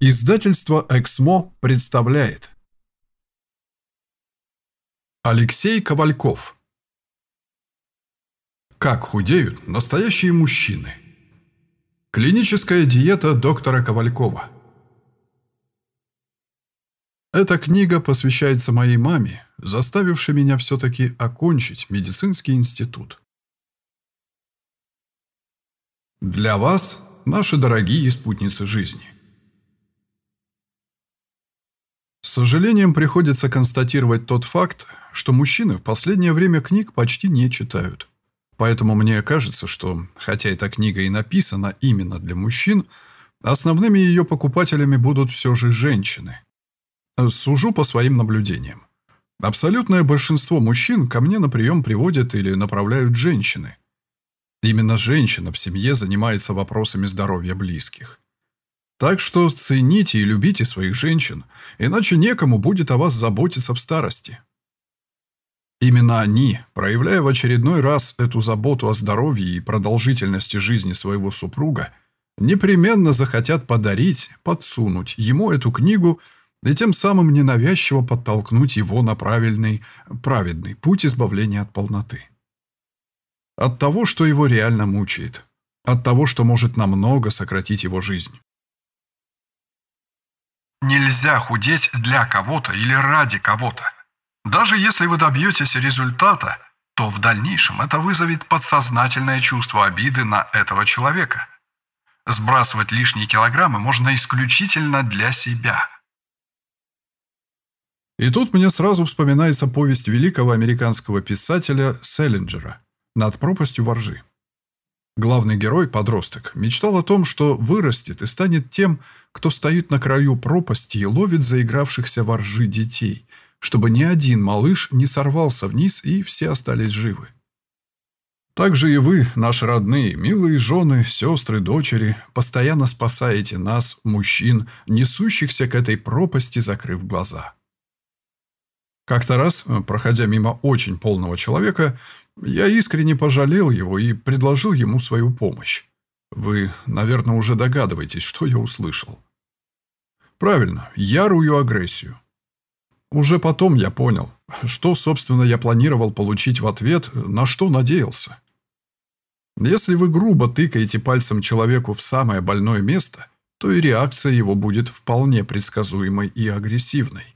Издательство «Эксмо» представляет. Алексей Ковальков. Как худеют настоящие мужчины Клиническая диета доктора Ковалькова. Эта книга посвящается моей маме, заставившей меня все-таки окончить медицинский институт. Для вас, наши дорогие спутницы жизни – С сожалением приходится констатировать тот факт, что мужчины в последнее время книг почти не читают. Поэтому мне кажется, что, хотя эта книга и написана именно для мужчин, основными ее покупателями будут все же женщины. Сужу по своим наблюдениям. Абсолютное большинство мужчин ко мне на прием приводят или направляют женщины. Именно женщина в семье занимается вопросами здоровья близких. Так что цените и любите своих женщин, иначе некому будет о вас заботиться в старости. Именно они, проявляя в очередной раз эту заботу о здоровье и продолжительности жизни своего супруга, непременно захотят подарить, подсунуть ему эту книгу и тем самым ненавязчиво подтолкнуть его на правильный, праведный путь избавления от полноты. От того, что его реально мучает. От того, что может намного сократить его жизнь. Нельзя худеть для кого-то или ради кого-то. Даже если вы добьетесь результата, то в дальнейшем это вызовет подсознательное чувство обиды на этого человека. Сбрасывать лишние килограммы можно исключительно для себя. И тут мне сразу вспоминается повесть великого американского писателя Селлинджера «Над пропастью воржи». Главный герой, подросток, мечтал о том, что вырастет и станет тем, кто стоит на краю пропасти и ловит заигравшихся во детей, чтобы ни один малыш не сорвался вниз и все остались живы. Так же и вы, наши родные, милые жены, сестры, дочери, постоянно спасаете нас, мужчин, несущихся к этой пропасти, закрыв глаза. Как-то раз, проходя мимо очень полного человека, я искренне пожалел его и предложил ему свою помощь. Вы, наверное, уже догадываетесь, что я услышал. Правильно, ярую агрессию. Уже потом я понял, что, собственно, я планировал получить в ответ, на что надеялся. Если вы грубо тыкаете пальцем человеку в самое больное место, то и реакция его будет вполне предсказуемой и агрессивной.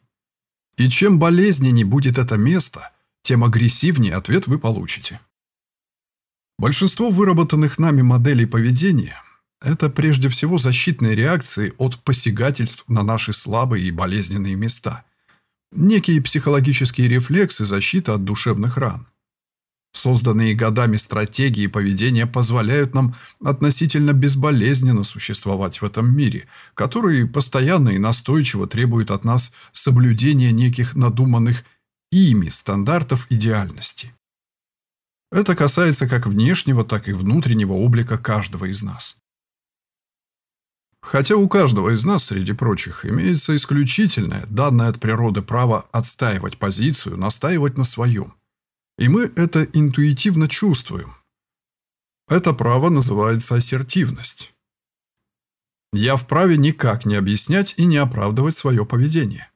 И чем болезненнее будет это место – тем агрессивнее ответ вы получите. Большинство выработанных нами моделей поведения – это прежде всего защитные реакции от посягательств на наши слабые и болезненные места. Некие психологические рефлексы защиты от душевных ран. Созданные годами стратегии поведения позволяют нам относительно безболезненно существовать в этом мире, который постоянно и настойчиво требует от нас соблюдения неких надуманных ими стандартов идеальности. Это касается как внешнего, так и внутреннего облика каждого из нас. Хотя у каждого из нас, среди прочих, имеется исключительное, данное от природы право отстаивать позицию, настаивать на своем. И мы это интуитивно чувствуем. Это право называется ассертивность. Я вправе никак не объяснять и не оправдывать свое поведение.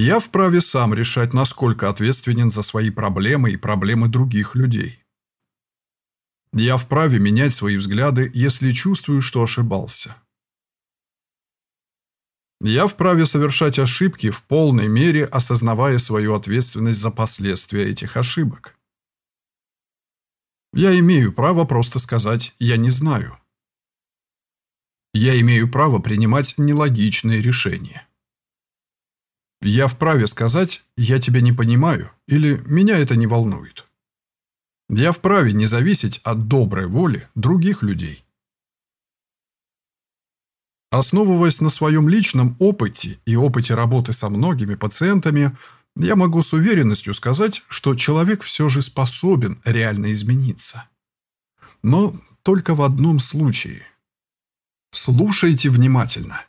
Я вправе сам решать, насколько ответственен за свои проблемы и проблемы других людей. Я вправе менять свои взгляды, если чувствую, что ошибался. Я вправе совершать ошибки в полной мере, осознавая свою ответственность за последствия этих ошибок. Я имею право просто сказать «я не знаю». Я имею право принимать нелогичные решения. Я вправе сказать «я тебя не понимаю» или «меня это не волнует». Я вправе не зависеть от доброй воли других людей. Основываясь на своем личном опыте и опыте работы со многими пациентами, я могу с уверенностью сказать, что человек все же способен реально измениться. Но только в одном случае. Слушайте внимательно.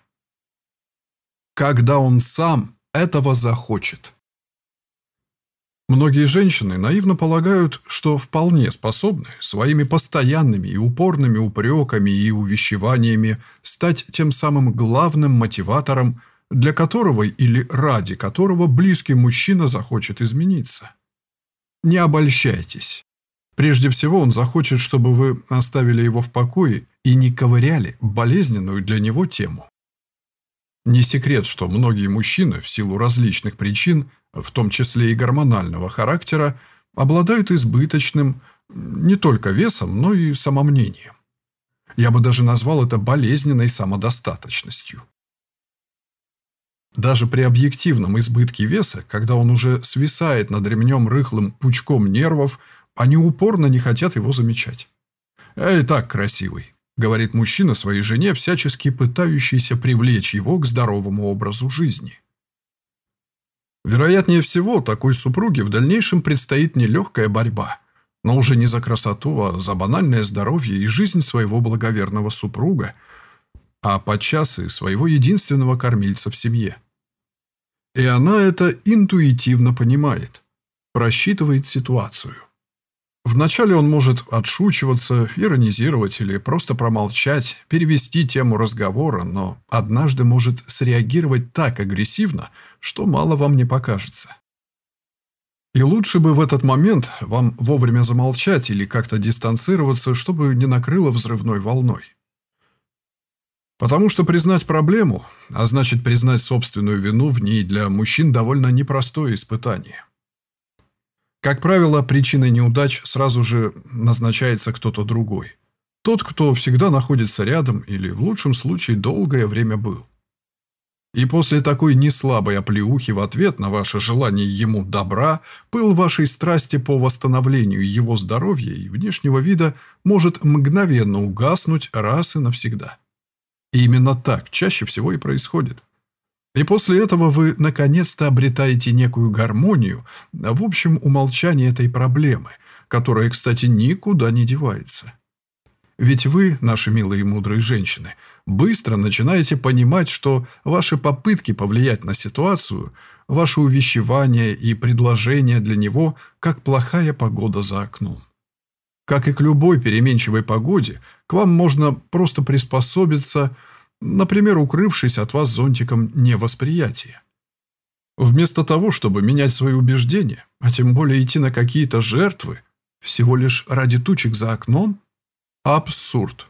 Когда он сам этого захочет. Многие женщины наивно полагают, что вполне способны своими постоянными и упорными упреками и увещеваниями стать тем самым главным мотиватором, для которого или ради которого близкий мужчина захочет измениться. Не обольщайтесь. Прежде всего он захочет, чтобы вы оставили его в покое и не ковыряли болезненную для него тему. Не секрет, что многие мужчины в силу различных причин, в том числе и гормонального характера, обладают избыточным не только весом, но и самомнением. Я бы даже назвал это болезненной самодостаточностью. Даже при объективном избытке веса, когда он уже свисает над ремнем рыхлым пучком нервов, они упорно не хотят его замечать. «Эй, так красивый», говорит мужчина своей жене, всячески пытающийся привлечь его к здоровому образу жизни. Вероятнее всего, такой супруге в дальнейшем предстоит нелегкая борьба, но уже не за красоту, а за банальное здоровье и жизнь своего благоверного супруга, а подчас и своего единственного кормильца в семье. И она это интуитивно понимает, просчитывает ситуацию. Вначале он может отшучиваться, иронизировать или просто промолчать, перевести тему разговора, но однажды может среагировать так агрессивно, что мало вам не покажется. И лучше бы в этот момент вам вовремя замолчать или как-то дистанцироваться, чтобы не накрыло взрывной волной. Потому что признать проблему, а значит признать собственную вину в ней для мужчин довольно непростое испытание. Как правило, причиной неудач сразу же назначается кто-то другой. Тот, кто всегда находится рядом или, в лучшем случае, долгое время был. И после такой неслабой оплеухи в ответ на ваше желание ему добра, пыл вашей страсти по восстановлению его здоровья и внешнего вида может мгновенно угаснуть раз и навсегда. И именно так чаще всего и происходит. И после этого вы наконец-то обретаете некую гармонию в общем умолчании этой проблемы, которая, кстати, никуда не девается. Ведь вы, наши милые и мудрые женщины, быстро начинаете понимать, что ваши попытки повлиять на ситуацию, ваше увещевание и предложение для него, как плохая погода за окном. Как и к любой переменчивой погоде, к вам можно просто приспособиться – например, укрывшись от вас зонтиком невосприятия. Вместо того, чтобы менять свои убеждения, а тем более идти на какие-то жертвы, всего лишь ради тучек за окном? Абсурд.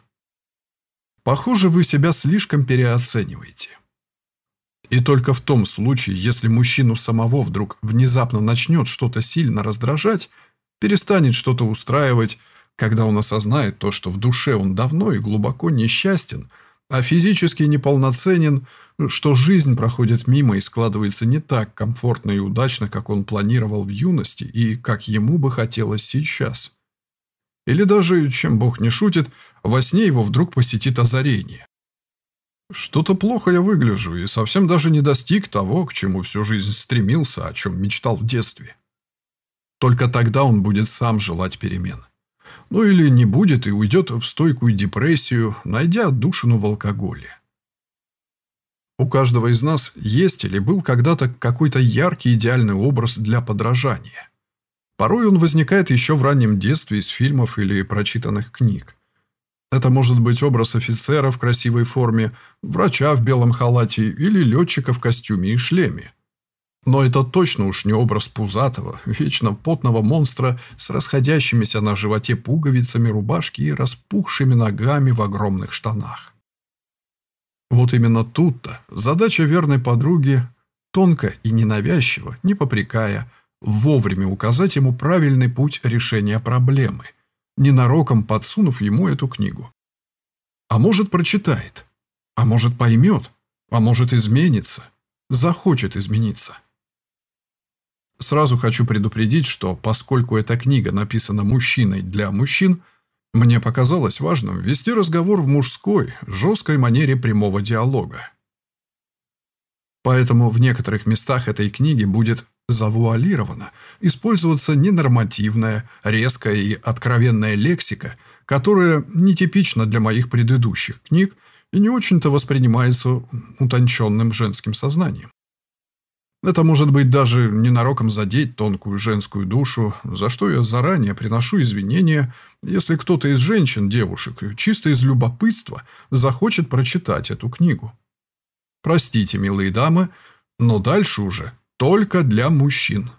Похоже, вы себя слишком переоцениваете. И только в том случае, если мужчину самого вдруг внезапно начнет что-то сильно раздражать, перестанет что-то устраивать, когда он осознает то, что в душе он давно и глубоко несчастен – а физически неполноценен, что жизнь проходит мимо и складывается не так комфортно и удачно, как он планировал в юности и как ему бы хотелось сейчас. Или даже, чем Бог не шутит, во сне его вдруг посетит озарение. Что-то плохо я выгляжу и совсем даже не достиг того, к чему всю жизнь стремился, о чем мечтал в детстве. Только тогда он будет сам желать перемен. Ну или не будет и уйдет в стойкую депрессию, найдя отдушину в алкоголе. У каждого из нас есть или был когда-то какой-то яркий идеальный образ для подражания. Порой он возникает еще в раннем детстве из фильмов или прочитанных книг. Это может быть образ офицера в красивой форме, врача в белом халате или летчика в костюме и шлеме. Но это точно уж не образ пузатого, вечно потного монстра с расходящимися на животе пуговицами рубашки и распухшими ногами в огромных штанах. Вот именно тут-то задача верной подруги тонко и ненавязчиво, не попрекая, вовремя указать ему правильный путь решения проблемы, ненароком подсунув ему эту книгу. А может, прочитает, а может, поймет, а может, изменится, захочет измениться. Сразу хочу предупредить, что поскольку эта книга написана мужчиной для мужчин, мне показалось важным вести разговор в мужской, жесткой манере прямого диалога. Поэтому в некоторых местах этой книги будет завуалировано использоваться ненормативная, резкая и откровенная лексика, которая нетипична для моих предыдущих книг и не очень-то воспринимается утонченным женским сознанием. Это может быть даже ненароком задеть тонкую женскую душу, за что я заранее приношу извинения, если кто-то из женщин, девушек, чисто из любопытства захочет прочитать эту книгу. Простите, милые дамы, но дальше уже только для мужчин.